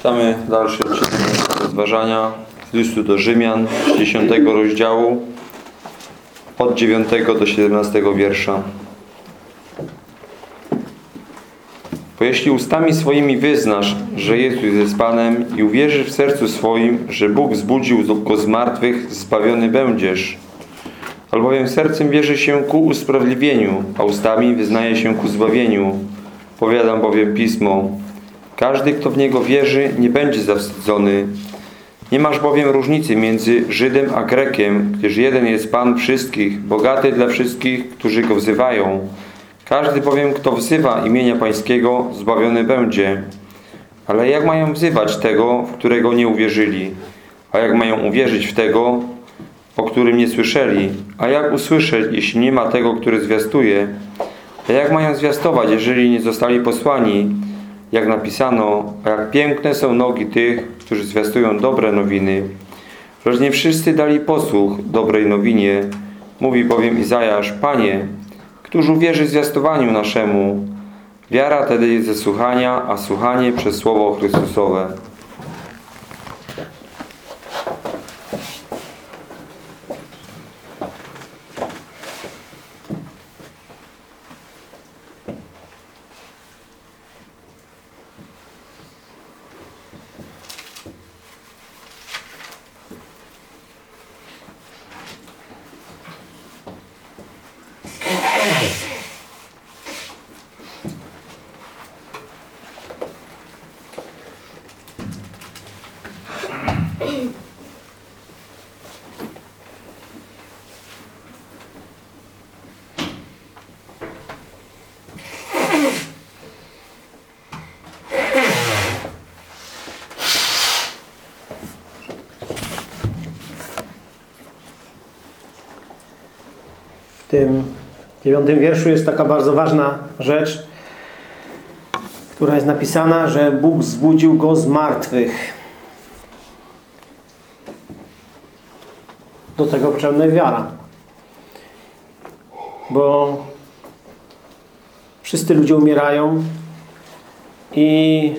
Czytamy dalszy odcinek rozważania z listu do Rzymian z 10 rozdziału od 9 do 17 wiersza. Bo jeśli ustami swoimi wyznasz, że Jezus jest Panem i uwierzysz w sercu swoim, że Bóg wzbudził go z martwych, zbawiony będziesz. Albowiem sercem wierzy się ku usprawiedliwieniu, a ustami wyznaje się ku zbawieniu. Powiadam bowiem Pismo. Każdy, kto w Niego wierzy, nie będzie zawstydzony. Nie masz bowiem różnicy między Żydem a Grekiem, gdyż jeden jest Pan wszystkich, bogaty dla wszystkich, którzy Go wzywają. Każdy bowiem, kto wzywa imienia Pańskiego, zbawiony będzie. Ale jak mają wzywać tego, w którego nie uwierzyli? A jak mają uwierzyć w tego, o którym nie słyszeli? A jak usłyszeć, jeśli nie ma tego, który zwiastuje? A jak mają zwiastować, jeżeli nie zostali posłani? Jak napisano, jak piękne są nogi tych, którzy zwiastują dobre nowiny. Lecz nie wszyscy dali posłuch dobrej nowinie. Mówi bowiem Izajasz, Panie, któż uwierzy zwiastowaniu naszemu? Wiara tedy jest ze słuchania, a słuchanie przez Słowo Chrystusowe. W tym dziewiątym wierszu jest taka bardzo ważna rzecz, która jest napisana, że Bóg zbudził go z martwych. Do tego potrzebna wiara. Bo wszyscy ludzie umierają i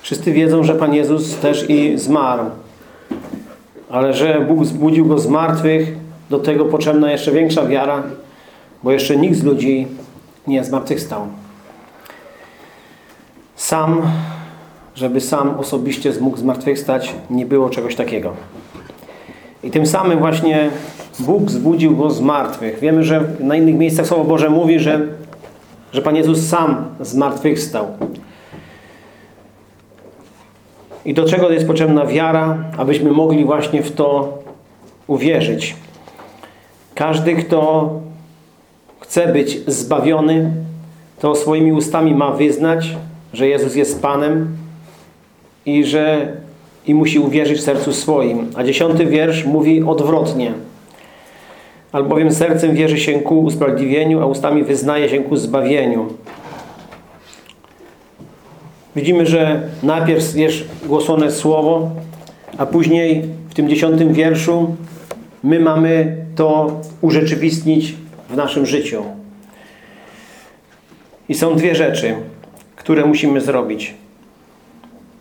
wszyscy wiedzą, że Pan Jezus też i zmarł. Ale że Bóg zbudził go z martwych, do tego potrzebna jeszcze większa wiara, bo jeszcze nikt z ludzi nie zmartwychwstał. Sam, żeby sam osobiście mógł zmartwychwstać, nie było czegoś takiego. I tym samym właśnie Bóg zbudził go z martwych. Wiemy, że na innych miejscach Słowo Boże mówi, że, że Pan Jezus sam zmartwychwstał. I do czego jest potrzebna wiara, abyśmy mogli właśnie w to uwierzyć. Każdy, kto chce być zbawiony, to swoimi ustami ma wyznać, że Jezus jest Panem i że i musi uwierzyć w sercu swoim. A dziesiąty wiersz mówi odwrotnie. Albowiem sercem wierzy się ku usprawiedliwieniu, a ustami wyznaje się ku zbawieniu. Widzimy, że najpierw jest głoszone słowo, a później w tym dziesiątym wierszu my mamy to urzeczywistnić w naszym życiu. I są dwie rzeczy, które musimy zrobić.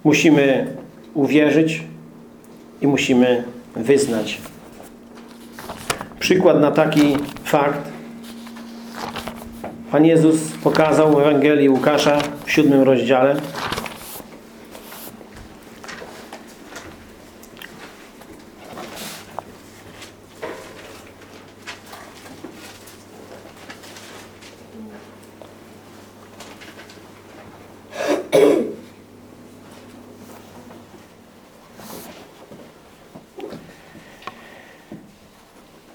Musimy uwierzyć i musimy wyznać. Przykład na taki fakt Pan Jezus pokazał w Ewangelii Łukasza w siódmym rozdziale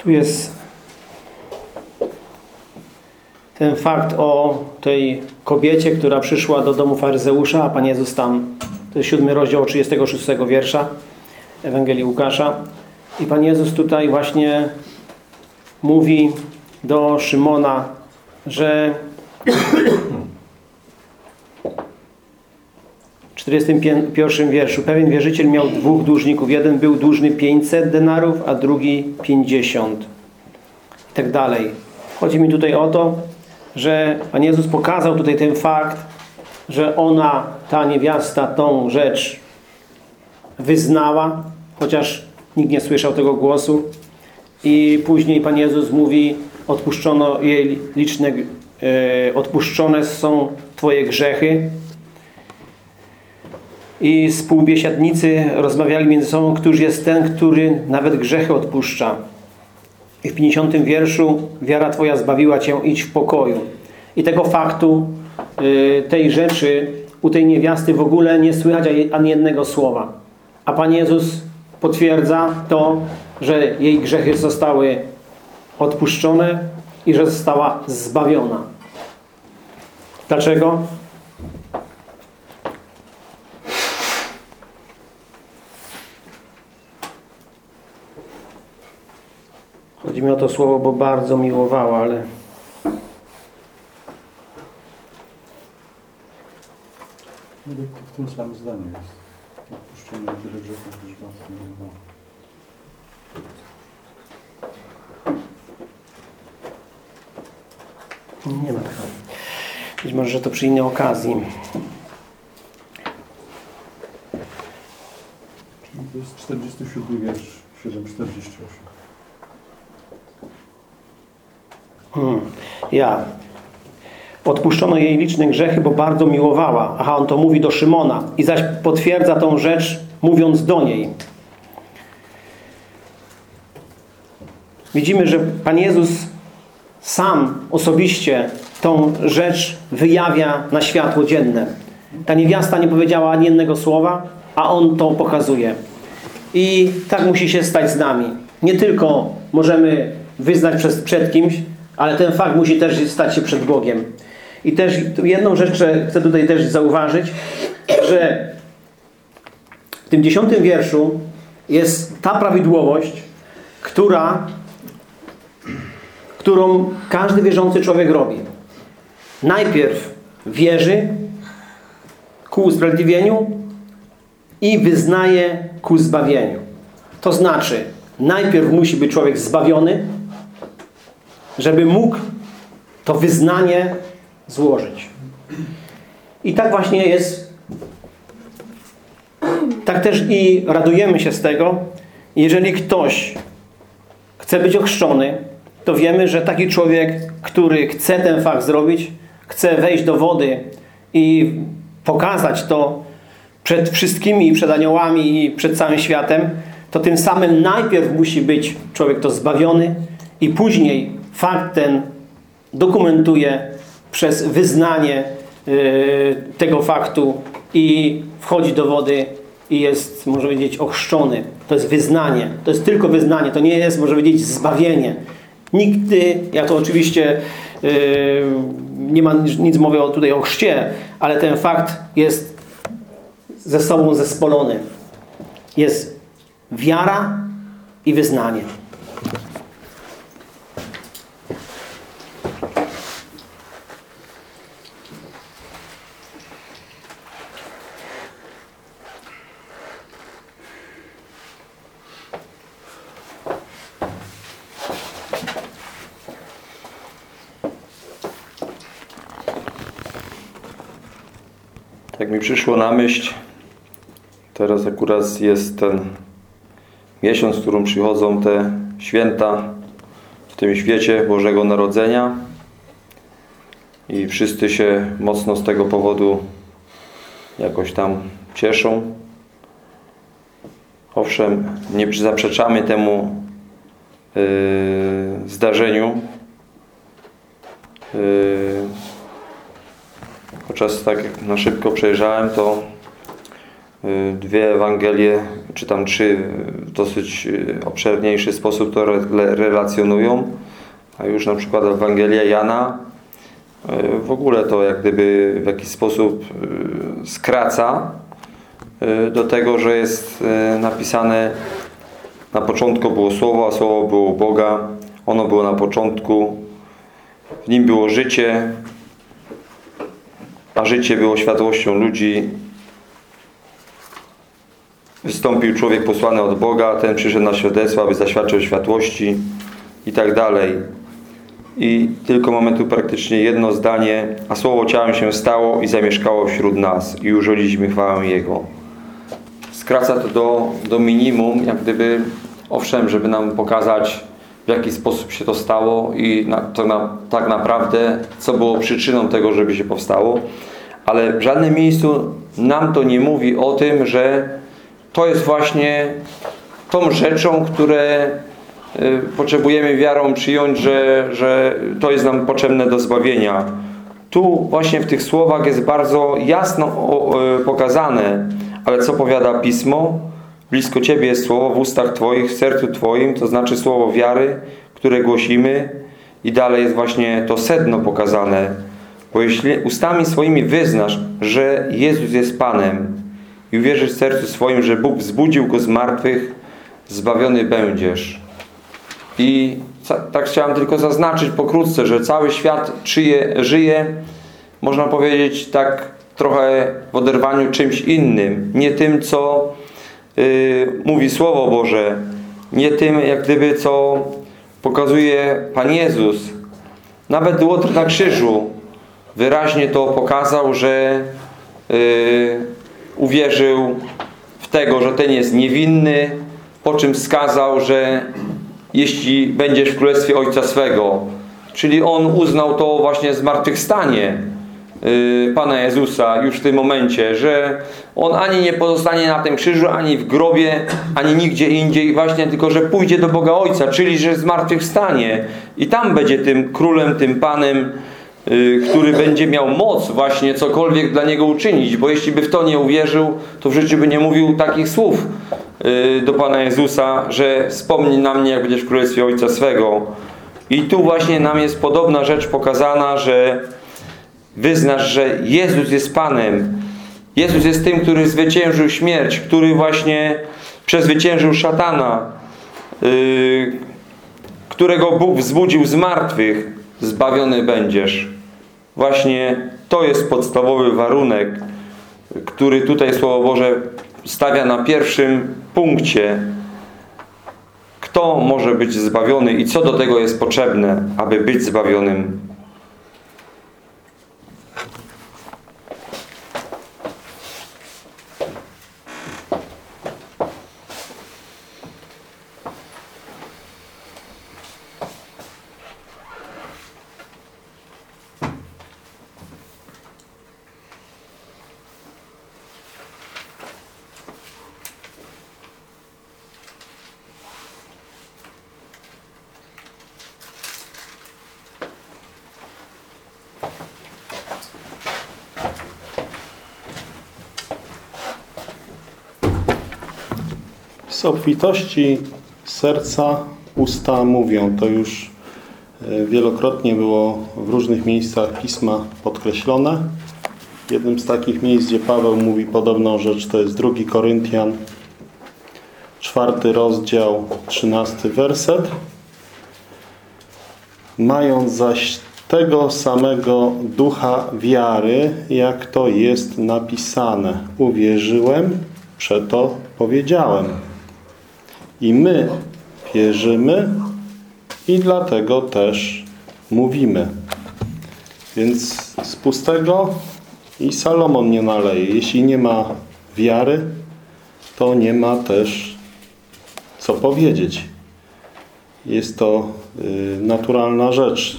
Tu jest ten fakt o tej kobiecie, która przyszła do domu faryzeusza, a Pan Jezus tam, to jest siódmy rozdział 36 wiersza Ewangelii Łukasza. I Pan Jezus tutaj właśnie mówi do Szymona, że w 41 wierszu pewien wierzyciel miał dwóch dłużników. Jeden był dłużny 500 denarów, a drugi 50. I tak dalej. Chodzi mi tutaj o to, że Pan Jezus pokazał tutaj ten fakt, że ona, ta niewiasta, tą rzecz wyznała, chociaż nikt nie słyszał tego głosu. I później Pan Jezus mówi, odpuszczono jej liczne, e, odpuszczone są Twoje grzechy. I współbiesiadnicy rozmawiali między sobą, któż jest ten, który nawet grzechy odpuszcza. I w 50 wierszu wiara Twoja zbawiła Cię, idź w pokoju. I tego faktu, y, tej rzeczy u tej niewiasty w ogóle nie słychać ani jednego słowa. A Pan Jezus potwierdza to, że jej grzechy zostały odpuszczone i że została zbawiona. Dlaczego? Chodzi mi o to słowo, bo bardzo miłowała, ale W tym samym zdaniu jest. Odpuszczenie tyle grzechów niż matki nie było. nie ma tego. Być może, że to przy innej okazji. Czyli to jest 47 wiersz, 748. Hmm. Ja. Odpuszczono jej liczne grzechy, bo bardzo miłowała. Aha, on to mówi do Szymona. I zaś potwierdza tą rzecz, mówiąc do niej. Widzimy, że Pan Jezus sam osobiście tą rzecz wyjawia na światło dzienne. Ta niewiasta nie powiedziała ani jednego słowa, a On to pokazuje. I tak musi się stać z nami. Nie tylko możemy wyznać przed, kimś, ale ten fakt musi też stać się przed Bogiem. I też jedną rzecz chcę tutaj też zauważyć, że w tym dziesiątym wierszu jest ta prawidłowość, która, którą każdy wierzący człowiek robi. Najpierw wierzy ku usprawiedliwieniu i wyznaje ku zbawieniu. To znaczy, najpierw musi być człowiek zbawiony, żeby mógł to wyznanie złożyć. I tak właśnie jest. Tak też i radujemy się z tego, jeżeli ktoś chce być ochrzczony, to wiemy, że taki człowiek, który chce ten fakt zrobić, chce wejść do wody i pokazać to przed wszystkimi, przed aniołami i przed całym światem, to tym samym najpierw musi być człowiek to zbawiony i później fakt ten dokumentuje przez wyznanie yy, tego faktu i wchodzi do wody i jest, może powiedzieć, ochrzczony. To jest wyznanie. To jest tylko wyznanie. To nie jest, może powiedzieć, zbawienie. Nigdy, ja to oczywiście yy, nie ma nic mowy o, tutaj o chrzcie, ale ten fakt jest ze sobą zespolony. Jest wiara i wyznanie. Tak mi przyszło na myśl, teraz akurat jest ten miesiąc, w którym przychodzą te święta w tym świecie Bożego Narodzenia i wszyscy się mocno z tego powodu jakoś tam cieszą. Owszem, nie zaprzeczamy temu yy, zdarzeniu. Yy, Podczas tak jak na szybko przejrzałem, to y, dwie Ewangelie, czy tam trzy w dosyć y, obszerniejszy sposób to re relacjonują. A już na przykład Ewangelia Jana y, w ogóle to jak gdyby w jakiś sposób skraca do tego, że jest napisane na początku było Słowo, a Słowo było Boga. Ono było na początku. W nim było życie, a życie było światłością ludzi. Wystąpił człowiek posłany od Boga, ten przyszedł na świadectwo, aby zaświadczył światłości i tak dalej. I tylko momentu praktycznie jedno zdanie, a Słowo ciałem się stało i zamieszkało wśród nas i użyliśmy chwałę Jego. skraca to do, do minimum, jak gdyby, owszem, żeby nam pokazać, w jaki sposób się to stało i na, to na, tak naprawdę, co było przyczyną tego, żeby się powstało. Ale w żadnym miejscu nam to nie mówi o tym, że to jest właśnie tą rzeczą, które y, potrzebujemy wiarą przyjąć, że, że to jest nam potrzebne do zbawienia. Tu właśnie w tych słowach jest bardzo jasno o, y, pokazane, ale co powiada Pismo? Blisko Ciebie jest słowo w ustach Twoich, w sercu Twoim, to znaczy słowo wiary, które głosimy i dalej jest właśnie to sedno pokazane. Bo jeśli ustami swoimi wyznasz, że Jezus jest Panem i uwierzysz w sercu swoim, że Bóg wzbudził Go z martwych, zbawiony będziesz. I tak chciałem tylko zaznaczyć pokrótce, że cały świat czyje, żyje, można powiedzieć, tak trochę w oderwaniu czymś innym. Nie tym, co mówi Słowo Boże. Nie tym, jak gdyby, co pokazuje Pan Jezus. Nawet Łotr na krzyżu wyraźnie to pokazał, że y, uwierzył w tego, że ten jest niewinny, po czym wskazał, że jeśli będziesz w królestwie Ojca swego, czyli on uznał to właśnie zmartwychwstanie yy, Pana Jezusa już w tym momencie, że on ani nie pozostanie na tym krzyżu, ani w grobie, ani nigdzie indziej właśnie, tylko że pójdzie do Boga Ojca, czyli że zmartwychwstanie i tam będzie tym królem, tym Panem, yy, który będzie miał moc właśnie cokolwiek dla niego uczynić, bo jeśli by w to nie uwierzył, to w życiu by nie mówił takich słów yy, do Pana Jezusa, że wspomnij na mnie, jak będziesz w Królestwie Ojca swego. I tu właśnie nam jest podobna rzecz pokazana, że wyznasz, że Jezus jest Panem. Jezus jest tym, który zwyciężył śmierć, który właśnie przezwyciężył szatana, yy, którego Bóg wzbudził z martwych, zbawiony będziesz. Właśnie to jest podstawowy warunek, który tutaj Słowo Boże stawia na pierwszym punkcie. Kto może być zbawiony i co do tego jest potrzebne, aby być zbawionym? Z obfitości serca usta mówią. To już e, wielokrotnie było w różnych miejscach Pisma podkreślone. Jednym z takich miejsc, gdzie Paweł mówi podobną rzecz, to jest 2 Koryntian, czwarty rozdział, trzynasty werset. Mając zaś tego samego ducha wiary, jak to jest napisane. Uwierzyłem, przeto powiedziałem. I my wierzymy i dlatego też mówimy. Więc z pustego i Salomon nie naleje. Jeśli nie ma wiary, to nie ma też co powiedzieć. Jest to y, naturalna rzecz.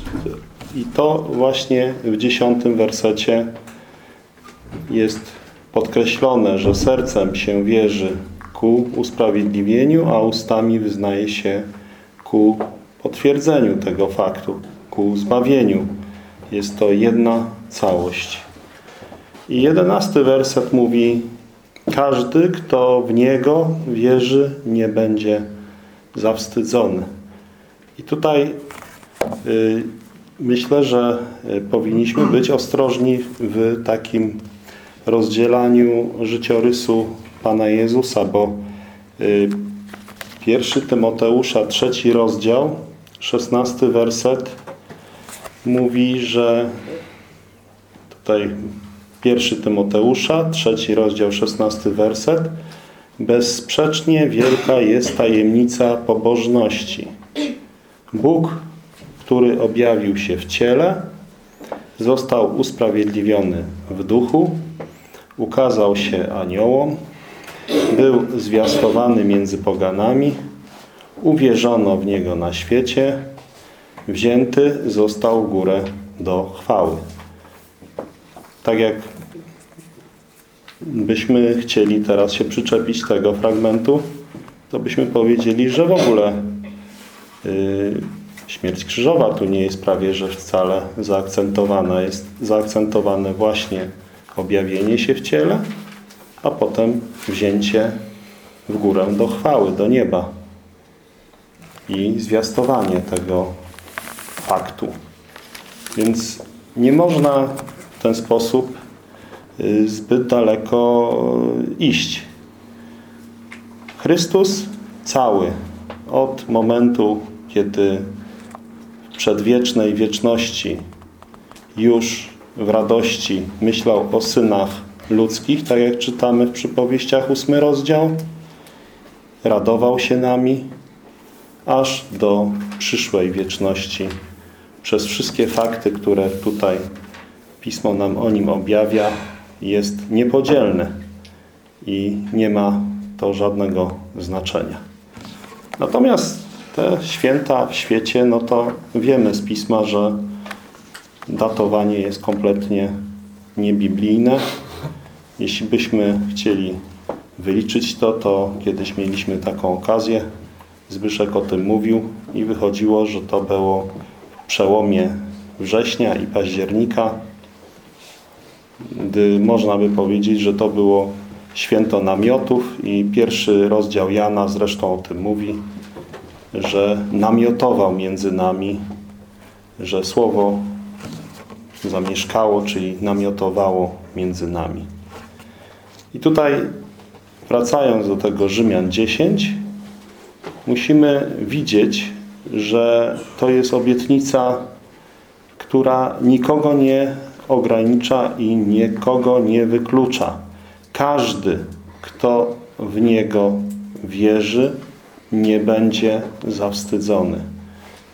I to właśnie w dziesiątym wersecie jest podkreślone, że sercem się wierzy ku usprawiedliwieniu, a ustami wyznaje się ku potwierdzeniu tego faktu, ku zbawieniu. Jest to jedna całość. I jedenasty werset mówi każdy, kto w Niego wierzy, nie będzie zawstydzony. I tutaj y, myślę, że y, powinniśmy być ostrożni w takim rozdzielaniu życiorysu Pana Jezusa, bo y, pierwszy Tymoteusza, trzeci rozdział, szesnasty werset mówi, że tutaj pierwszy Tymoteusza, trzeci rozdział, szesnasty werset bezsprzecznie wielka jest tajemnica pobożności. Bóg, który objawił się w ciele, został usprawiedliwiony w duchu, ukazał się aniołom, był zwiastowany między poganami, uwierzono w Niego na świecie, wzięty został górę do chwały. Tak jak byśmy chcieli teraz się przyczepić tego fragmentu, to byśmy powiedzieli, że w ogóle yy, śmierć krzyżowa tu nie jest prawie, że wcale zaakcentowana. Jest zaakcentowane właśnie objawienie się w ciele, a potem wzięcie w górę do chwały, do nieba i zwiastowanie tego faktu. Więc nie można w ten sposób y, zbyt daleko iść. Chrystus cały od momentu, kiedy w przedwiecznej wieczności już w radości myślał o synach ludzkich, tak jak czytamy w przypowieściach ósmy rozdział, radował się nami, aż do przyszłej wieczności. Przez wszystkie fakty, które tutaj Pismo nam o nim objawia, jest niepodzielny i nie ma to żadnego znaczenia. Natomiast te święta w świecie, no to wiemy z Pisma, że datowanie jest kompletnie niebiblijne. Jeśli byśmy chcieli wyliczyć to, to kiedyś mieliśmy taką okazję. Zbyszek o tym mówił i wychodziło, że to było w przełomie września i października, gdy można by powiedzieć, że to było święto namiotów i pierwszy rozdział Jana zresztą o tym mówi, że namiotował między nami, że słowo zamieszkało, czyli namiotowało między nami. I tutaj wracając do tego Rzymian 10, musimy widzieć, że to jest obietnica, która nikogo nie ogranicza i nikogo nie wyklucza. Każdy, kto w Niego wierzy, nie będzie zawstydzony.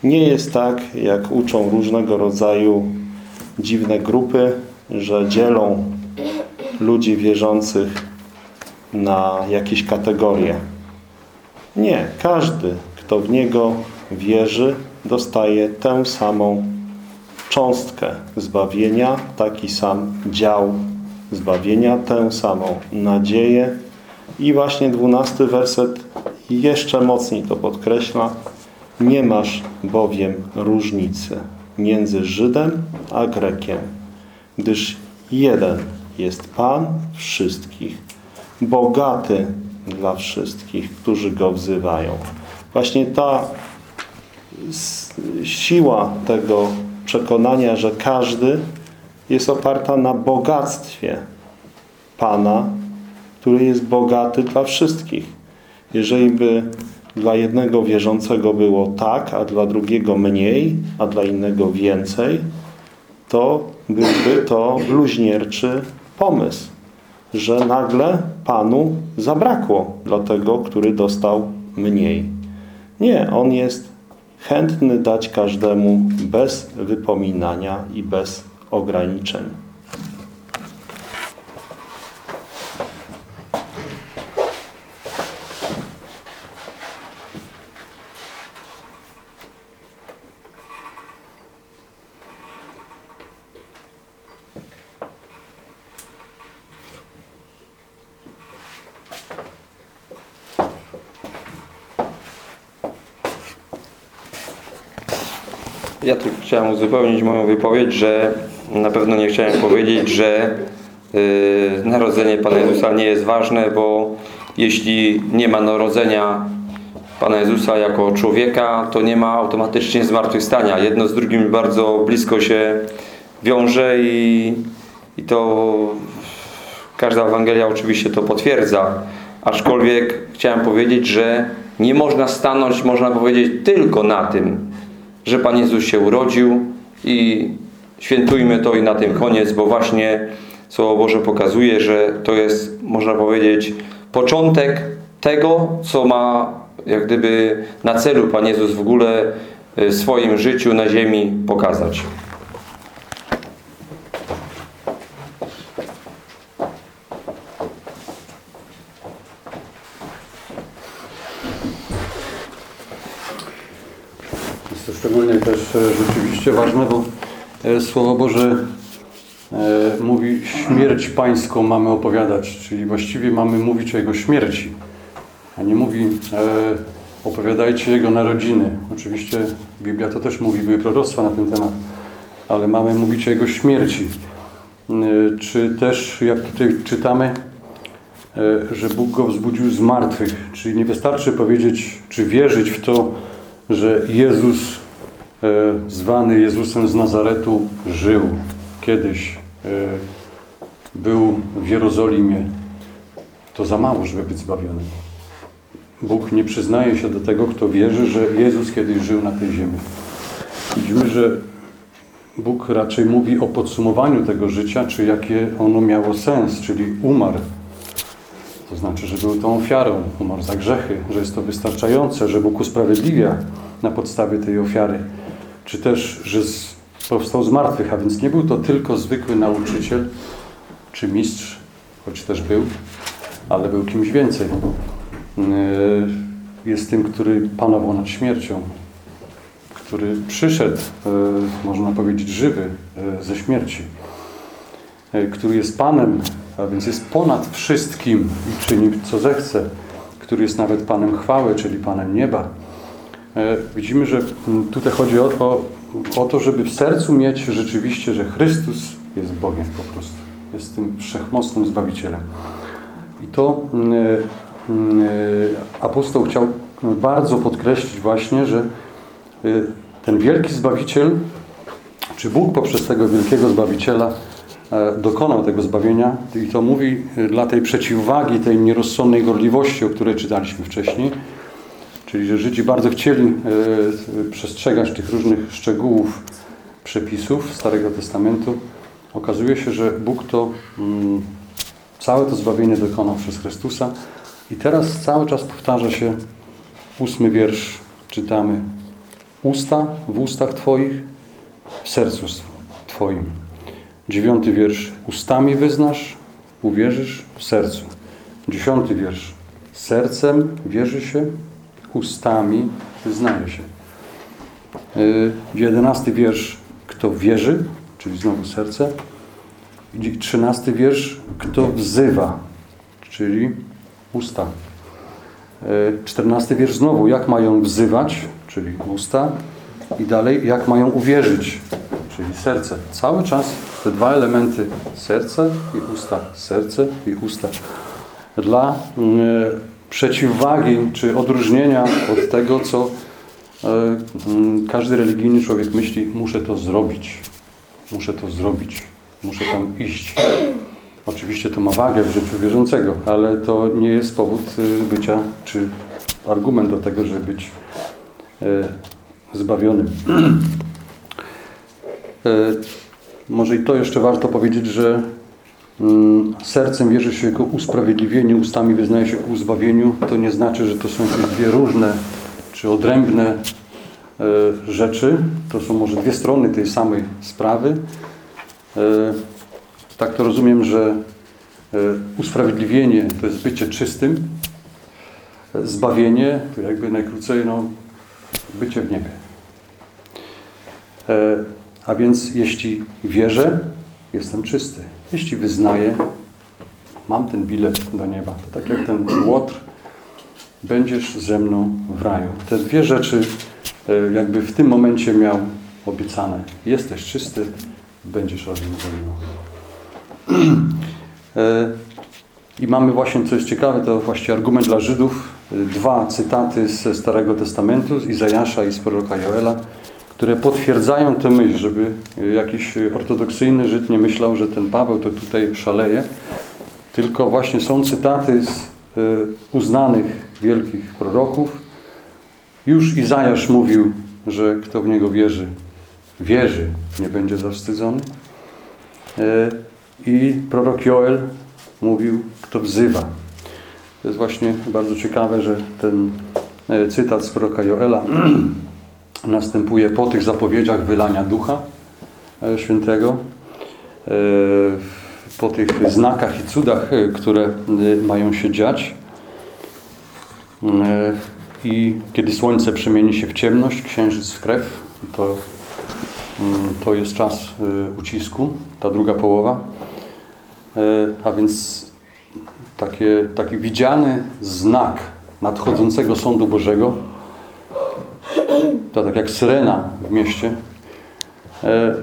Nie jest tak, jak uczą różnego rodzaju dziwne grupy, że dzielą ludzi wierzących na jakieś kategorie. Nie, każdy, kto w Niego wierzy, dostaje tę samą cząstkę zbawienia, taki sam dział zbawienia, tę samą nadzieję. I właśnie dwunasty werset jeszcze mocniej to podkreśla. Nie masz bowiem różnicy między Żydem a Grekiem, gdyż jeden jest Pan wszystkich, bogaty dla wszystkich, którzy Go wzywają. Właśnie ta siła tego przekonania, że każdy jest oparta na bogactwie Pana, który jest bogaty dla wszystkich. Jeżeli by dla jednego wierzącego było tak, a dla drugiego mniej, a dla innego więcej, to byłby to bluźnierczy pomysł, że nagle Panu zabrakło dla tego, który dostał mniej. Nie, On jest chętny dać każdemu bez wypominania i bez ograniczeń. Ja tu chciałem uzupełnić moją wypowiedź, że na pewno nie chciałem powiedzieć, że y, narodzenie Pana Jezusa nie jest ważne, bo jeśli nie ma narodzenia Pana Jezusa jako człowieka, to nie ma automatycznie zmartwychwstania. Jedno z drugim bardzo blisko się wiąże i, i to każda Ewangelia oczywiście to potwierdza. Aczkolwiek chciałem powiedzieć, że nie można stanąć, można powiedzieć, tylko na tym, że Pan Jezus się urodził i świętujmy to i na tym koniec, bo właśnie Słowo Boże pokazuje, że to jest, można powiedzieć, początek tego, co ma jak gdyby na celu Pan Jezus w ogóle w swoim życiu na ziemi pokazać. Szczególnie też e, rzeczywiście ważne, bo e, Słowo Boże e, mówi śmierć pańską mamy opowiadać, czyli właściwie mamy mówić o Jego śmierci, a nie mówi opowiadajcie Jego narodziny. Oczywiście Biblia to też mówi, były proroctwa na ten temat, ale mamy mówić o Jego śmierci. Czy też, jak tutaj czytamy, że Bóg go wzbudził z martwych. Czyli nie wystarczy powiedzieć, czy wierzyć w to, że Jezus, e, zwany Jezusem z Nazaretu, żył kiedyś, e, był w Jerozolimie. To za mało, żeby być zbawiony. Bóg nie przyznaje się do tego, kto wierzy, że Jezus kiedyś żył na tej ziemi. Widzimy, że Bóg raczej mówi o podsumowaniu tego życia, czy jakie ono miało sens, czyli umarł. To znaczy, że był tą ofiarą, umarł za grzechy, że jest to wystarczające, że Bóg usprawiedliwia na podstawie tej ofiary, czy też, że powstał z martwych, a więc nie był to tylko zwykły nauczyciel czy mistrz, choć też był, ale był kimś więcej. Yy, Jest tym, który panował nad śmiercią, który przyszedł, e, można powiedzieć, żywy e, ze śmierci, który jest Panem, a więc jest ponad wszystkim i czyni co zechce, który jest nawet Panem chwały, czyli Panem nieba. E, Widzimy, że mm, tutaj chodzi o, o, o to, żeby w sercu mieć rzeczywiście, że Chrystus jest Bogiem po prostu. Jest tym wszechmocnym Zbawicielem. I to mm, mm, apostoł chciał bardzo podkreślić właśnie, że ten wielki Zbawiciel, czy Bóg poprzez tego wielkiego Zbawiciela e, dokonał tego zbawienia i to mówi y, dla tej przeciwwagi, tej nierozsądnej gorliwości, o której czytaliśmy wcześniej, czyli że Żydzi bardzo chcieli e, przestrzegać tych różnych szczegółów przepisów Starego Testamentu. Okazuje się, że Bóg to mm, całe to zbawienie dokonał przez Chrystusa i teraz cały czas powtarza się ósmy wiersz, czytamy usta w ustach Twoich, w sercu Twoim. Dziewiąty wiersz, ustami wyznasz, uwierzysz w sercu. Dziesiąty wiersz, sercem wierzy się, ustami wyznaje się. Yy, Jedenasty wiersz, kto wierzy, czyli znowu serce. Trzynasty wiersz, kto wzywa, czyli usta. Yy, Czternasty wiersz znowu, jak mają wzywać, czyli usta. I dalej, jak mają uwierzyć, czyli serce. Cały czas te dwa elementy, serce i usta, serce i usta. Dla yy, przeciwwagi czy odróżnienia od tego, co e, każdy religijny człowiek myśli, muszę to zrobić, muszę to zrobić, muszę tam iść. Oczywiście to ma wagę w życiu wierzącego, ale to nie jest powód y, bycia, czy argument do tego, żeby być e, zbawionym. Może i to jeszcze warto powiedzieć, że Mm, Sercem wierzy się ku usprawiedliwieniu, ustami wyznaje się ku uzbawieniu. To nie znaczy, że to są jakieś dwie różne czy odrębne e, rzeczy. To są może dwie strony tej samej sprawy. E, Tak to rozumiem, że e, usprawiedliwienie to jest bycie czystym. Zbawienie to jakby najkrócej no, bycie w niebie. A więc jeśli wierzę, jestem czysty. Jeśli wyznaję, mam ten bilet do nieba, to tak jak ten łotr, będziesz ze mną w raju. Te dwie rzeczy e, jakby w tym momencie miał obiecane. Jesteś czysty, będziesz razem ze mną. E, I mamy właśnie, co jest ciekawe, to właśnie argument dla Żydów. E, Dwa cytaty ze Starego Testamentu, z Izajasza i z proroka Joela, które potwierdzają tę myśl, żeby jakiś ortodoksyjny Żyd nie myślał, że ten Paweł to tutaj szaleje, tylko właśnie są cytaty z e, uznanych wielkich proroków. Już Izajasz mówił, że kto w Niego wierzy, wierzy, nie będzie zawstydzony. E, I prorok Joel mówił, kto wzywa. To jest właśnie bardzo ciekawe, że ten e, cytat z proroka Joela następuje po tych zapowiedziach wylania Ducha e, Świętego, e, po tych znakach i cudach, e, które mają się dziać. I kiedy słońce przemieni się w ciemność, księżyc w krew, To, mm, to jest czas ucisku, ta druga połowa. A więc takie, taki widziany znak nadchodzącego sądu Bożego, to tak jak syrena w mieście. E,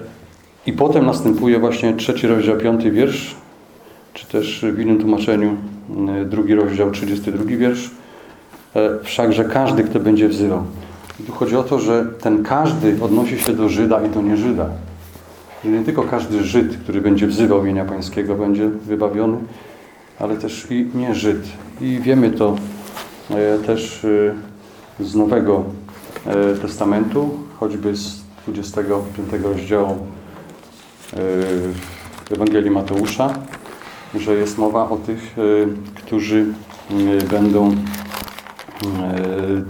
I potem następuje właśnie trzeci rozdział, piąty wiersz, czy też w innym tłumaczeniu y, drugi rozdział, 32 wiersz. E, Wszakże każdy, kto będzie wzywał. I tu chodzi o to, że ten każdy odnosi się do Żyda i do nieżyda. Że nie tylko każdy Żyd, który będzie wzywał imienia Pańskiego, będzie wybawiony, ale też i nie Żyd. I wiemy to e, też e, z Nowego e, Testamentu, choćby z 25 rozdziału e, Ewangelii Mateusza, że jest mowa o tych, e, którzy e, będą e,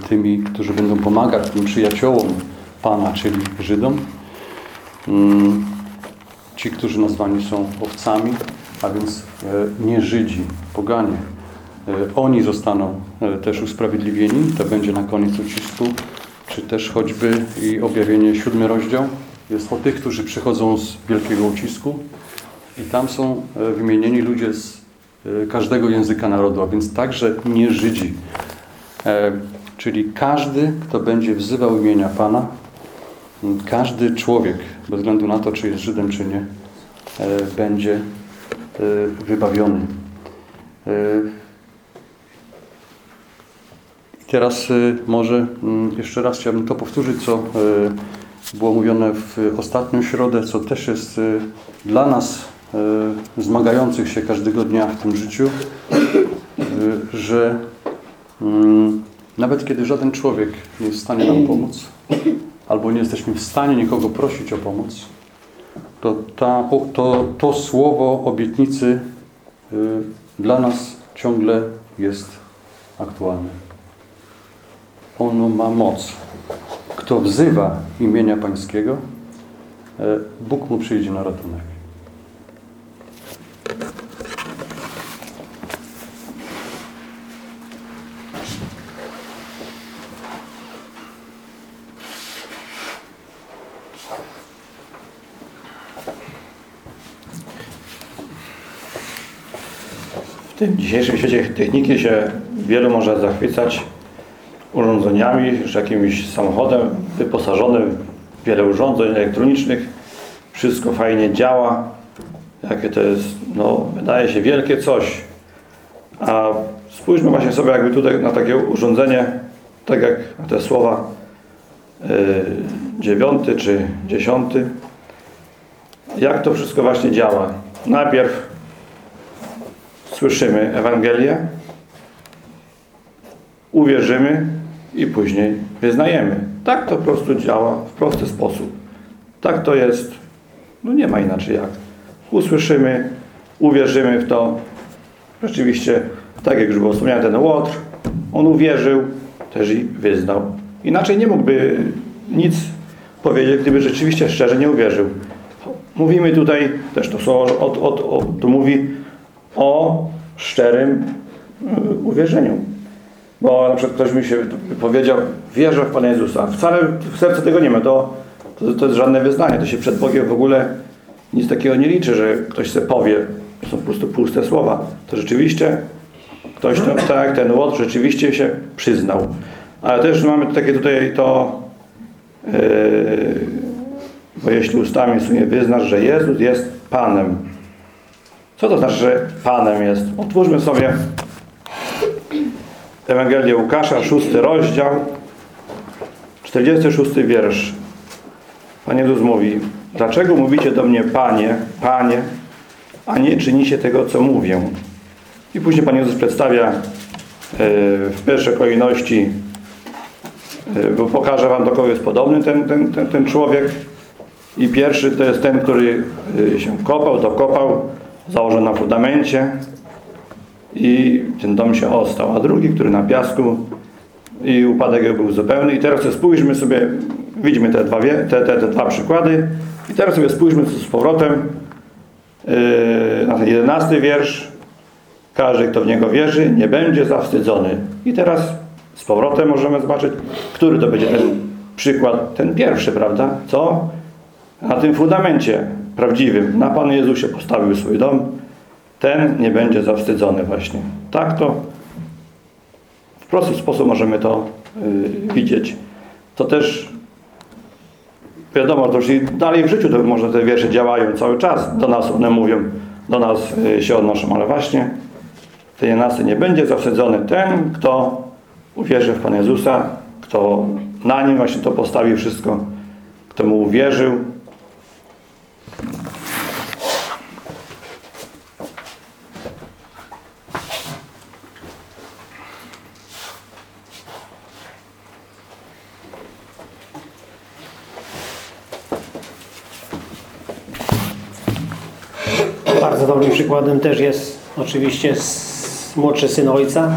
tymi, którzy będą pomagać tym przyjaciołom Pana, czyli Żydom. Mm, Ci, którzy nazwani są owcami, a więc e, nie Żydzi, poganie. E, Oni zostaną e, też usprawiedliwieni. To będzie na koniec ucisku, czy też choćby i objawienie siódmy rozdział. Jest o tych, którzy przychodzą z wielkiego ucisku i tam są e, wymienieni ludzie z e, każdego języka narodu, a więc także nie Żydzi. E, Czyli każdy, kto będzie wzywał imienia Pana, każdy człowiek, bez względu na to, czy jest Żydem, czy nie, będzie wybawiony. Teraz e, może mm, jeszcze raz chciałbym to powtórzyć, co e, było mówione w ostatnią środę, co też jest e, dla nas zmagających się każdego dnia w tym życiu, że mm, nawet kiedy żaden człowiek nie jest w stanie nam pomóc, albo nie jesteśmy w stanie nikogo prosić o pomoc, to ta, to, to słowo obietnicy y, dla nas ciągle jest aktualne. Ono ma moc. Kto wzywa imienia Pańskiego, e, Bóg mu przyjdzie na ratunek. W tym dzisiejszym świecie techniki się wielu może zachwycać urządzeniami, że jakimś samochodem wyposażonym w wiele urządzeń elektronicznych. Wszystko fajnie działa. Jakie to jest, no, wydaje się wielkie coś. A spójrzmy właśnie sobie jakby tutaj na takie urządzenie, tak jak na te słowa yy, dziewiąty czy dziesiąty. Jak to wszystko właśnie działa? Najpierw słyszymy Ewangelię, uwierzymy i później wyznajemy. Tak to po prostu działa w prosty sposób. Tak to jest. No nie ma inaczej jak. Usłyszymy, uwierzymy w to. Rzeczywiście, tak jak już było wspomniane, ten Łotr, on uwierzył, też i wyznał. Inaczej nie mógłby nic powiedzieć, gdyby rzeczywiście szczerze nie uwierzył. Mówimy tutaj, też to słowo od, od, od, tu mówi o szczerym y, uwierzeniu. Bo na przykład ktoś mi się powiedział, wierzę w Pana Jezusa. Wcale w sercu tego nie ma. To, to, to jest żadne wyznanie. To się przed Bogiem w ogóle nic takiego nie liczy, że ktoś sobie powie. To są po prostu puste słowa. To rzeczywiście ktoś, to, tak jak ten Łot, rzeczywiście się przyznał. Ale też mamy takie tutaj to, yy, bo jeśli ustami sobie wyznasz, że Jezus jest Panem, co to znaczy, że Panem jest? Otwórzmy sobie Ewangelię Łukasza, szósty rozdział, 46 wiersz. Pan Jezus mówi, dlaczego mówicie do mnie Panie, Panie, a nie czynicie tego, co mówię? I później Pan Jezus przedstawia e, w pierwszej kolejności, e, bo pokażę Wam, do kogo jest podobny ten, ten, ten, ten człowiek. I pierwszy to jest ten, który e, się kopał, dokopał, założył na fundamencie i ten dom się ostał, a drugi, który na piasku i upadek był zupełny. I teraz spójrzmy sobie, widzimy te dwa, te, te, te dwa przykłady i teraz sobie spójrzmy z powrotem yy, na ten jedenasty wiersz. Każdy, kto w Niego wierzy, nie będzie zawstydzony. I teraz z powrotem możemy zobaczyć, który to będzie ten przykład ten pierwszy, prawda? Co na tym fundamencie prawdziwym, na Panu Jezusie postawił swój dom, ten nie będzie zawstydzony właśnie. Tak to w prosty sposób możemy to y, widzieć. To też wiadomo, to już i dalej w życiu to może te wiersze działają cały czas. Do nas one mówią, do nas y, się odnoszą, ale właśnie tej jedenasty nie będzie zawstydzony ten, kto uwierzy w Pana Jezusa, kto na nim właśnie to postawi wszystko, kto mu uwierzył. Bardzo dobrym przykładem też jest oczywiście młodszy syn ojca,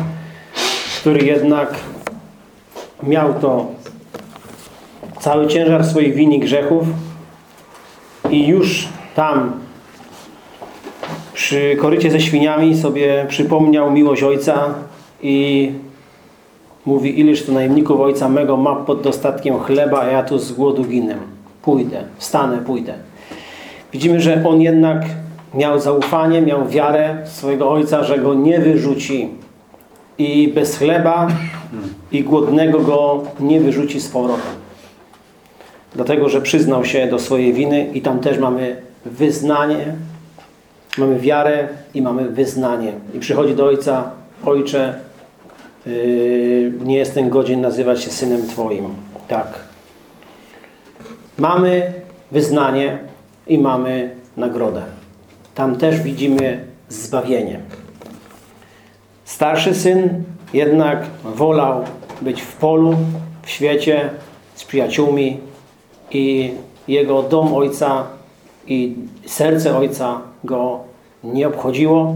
który jednak miał to cały ciężar swoich win i grzechów i już tam przy korycie ze świniami sobie przypomniał miłość ojca i mówi, ileż to najemników ojca mego ma pod dostatkiem chleba, a ja tu z głodu ginę. Pójdę, wstanę, pójdę. Widzimy, że on jednak miał zaufanie, miał wiarę swojego ojca, że go nie wyrzuci i bez chleba i głodnego go nie wyrzuci z powrotem. Dlatego, że przyznał się do swojej winy i tam też mamy wyznanie, mamy wiarę i mamy wyznanie. I przychodzi do ojca, ojcze, yy, nie jestem godzien nazywać się synem Twoim. Tak. Mamy wyznanie i mamy nagrodę. Tam też widzimy zbawienie. Starszy syn jednak wolał być w polu, w świecie, z przyjaciółmi i jego dom ojca i serce ojca go nie obchodziło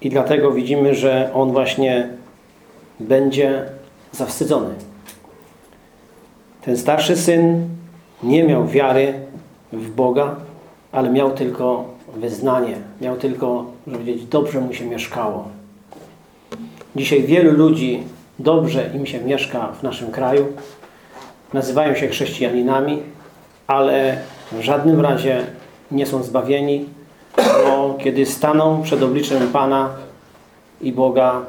i dlatego widzimy, że on właśnie będzie zawstydzony. Ten starszy syn nie miał wiary w Boga, ale miał tylko wyznanie. Miał tylko, żeby powiedzieć, dobrze mu się mieszkało. Dzisiaj wielu ludzi dobrze im się mieszka w naszym kraju. Nazywają się chrześcijaninami, ale w żadnym razie nie są zbawieni, bo kiedy staną przed obliczem Pana i Boga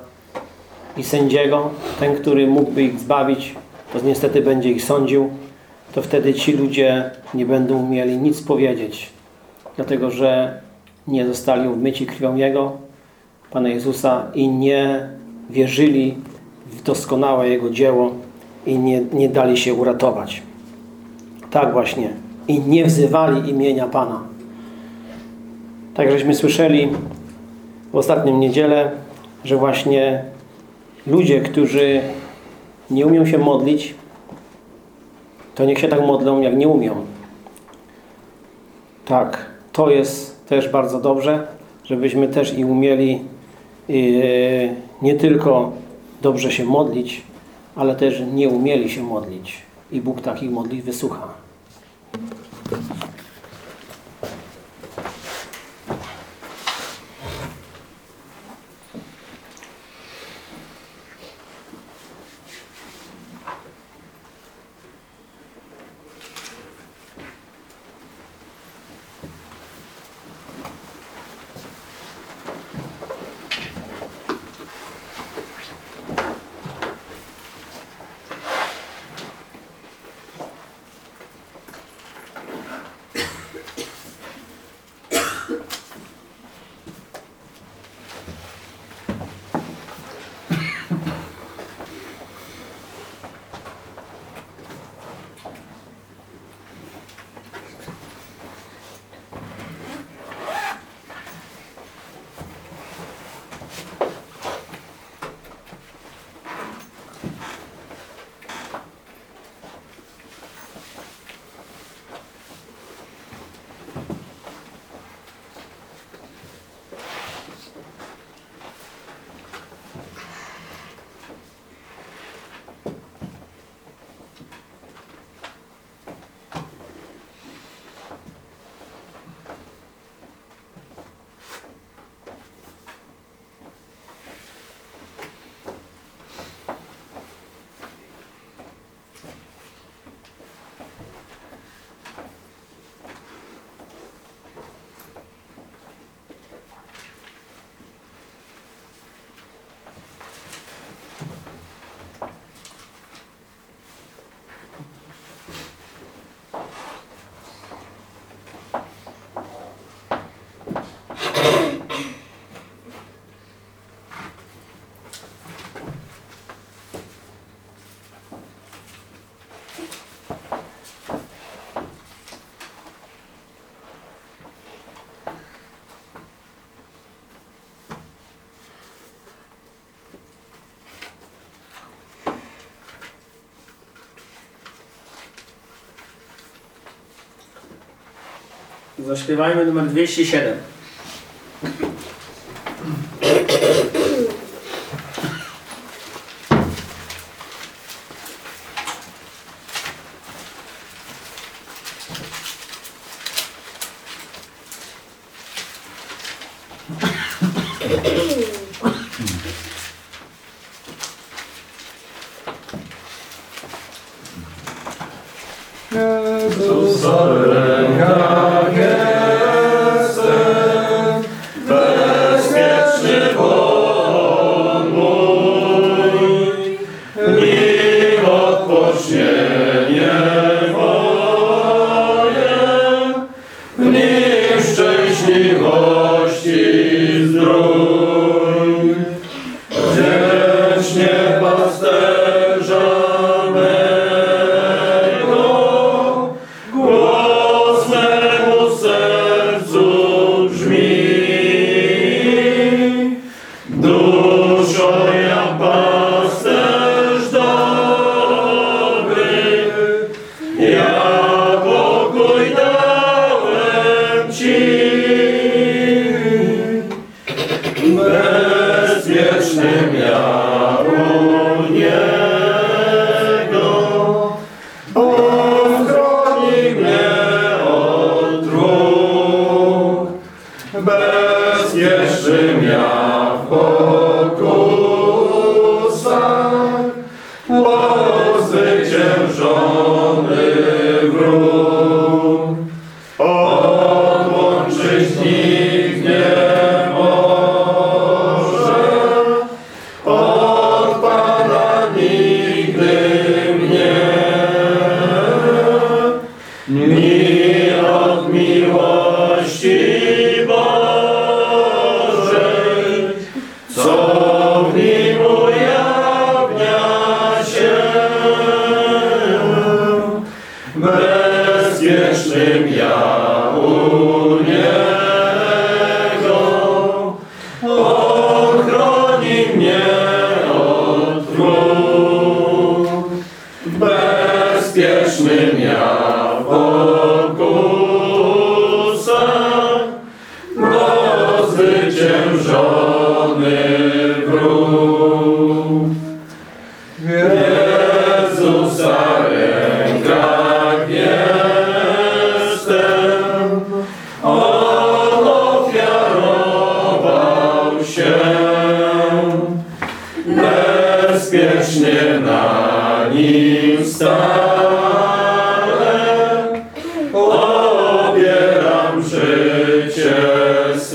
i sędziego, ten, który mógłby ich zbawić, to niestety będzie ich sądził, to wtedy ci ludzie nie będą mieli nic powiedzieć, dlatego że nie zostali umyci krwią Jego, Pana Jezusa i nie wierzyli w doskonałe Jego dzieło i nie, nie dali się uratować. Tak właśnie. I nie wzywali imienia Pana. Tak żeśmy słyszeli w ostatnim niedzielę, że właśnie ludzie, którzy nie umią się modlić, to niech się tak modlą, jak nie umią. Tak, to jest też bardzo dobrze, żebyśmy też i umieli yy, nie tylko dobrze się modlić, ale też nie umieli się modlić. I Bóg takich modlitw wysłucha. Zaśpiewajmy numer 207. Bym już